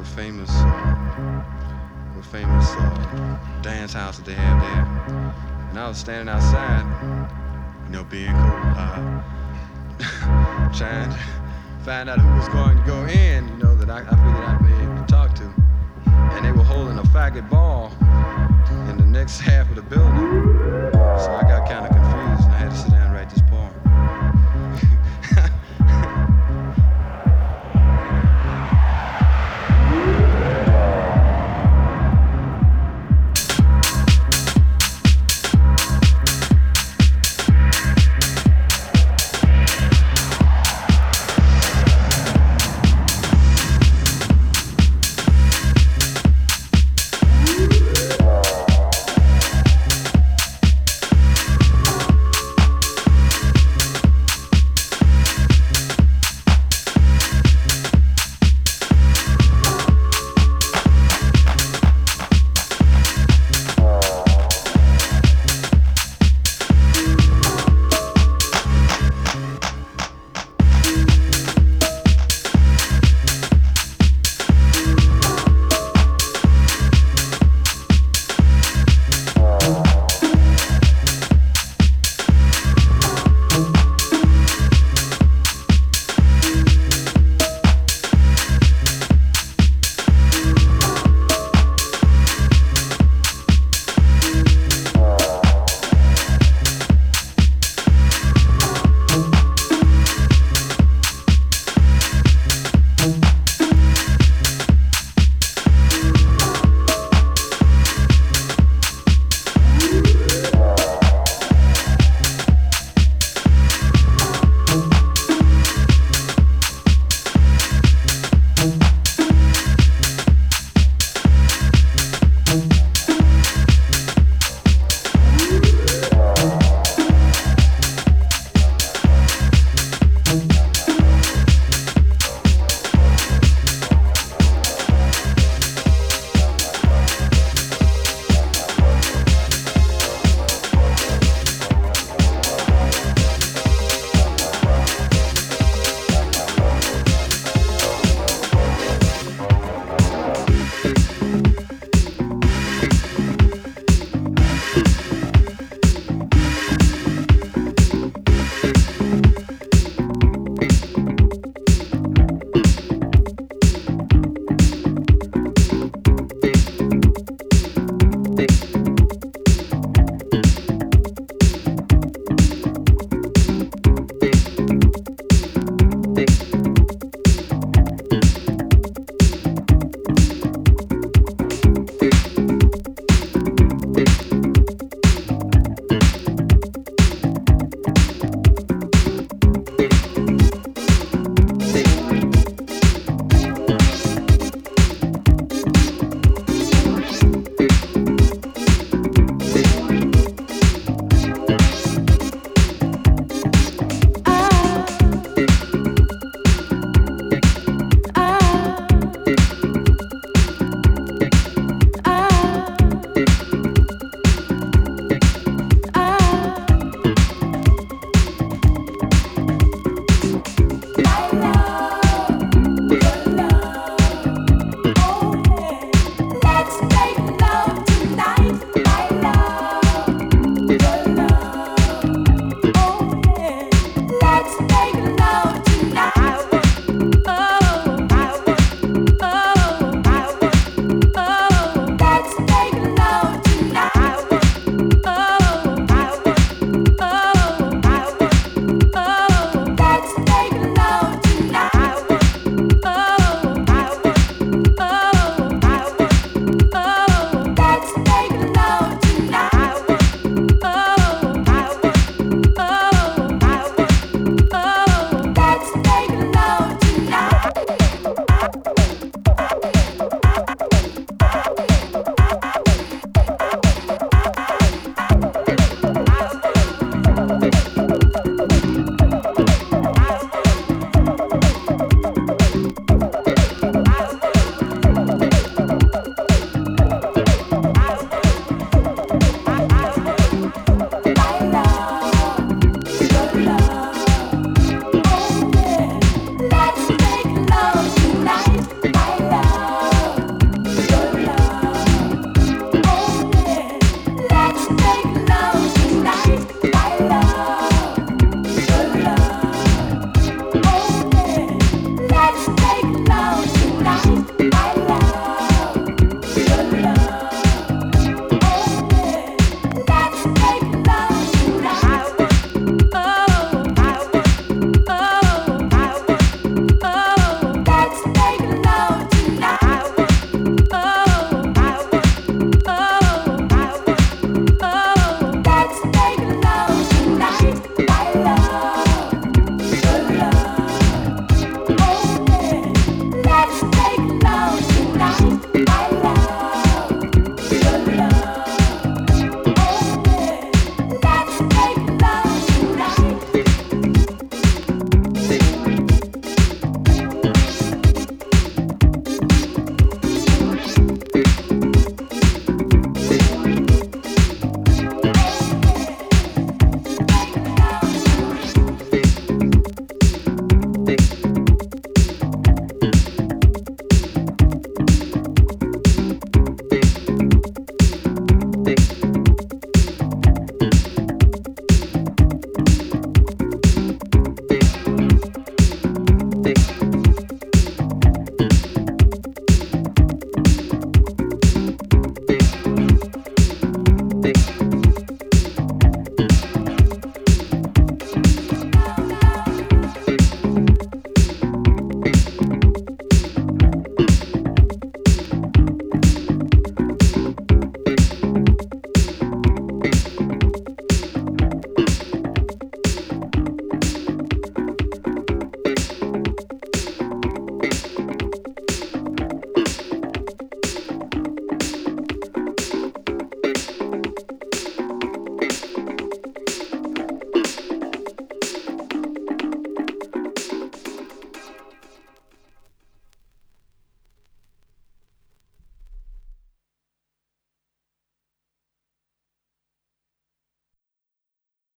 A famous, uh, famous uh, dance house that they have there. And I was standing outside, you know, being cool, uh, trying to find out who was going to go in.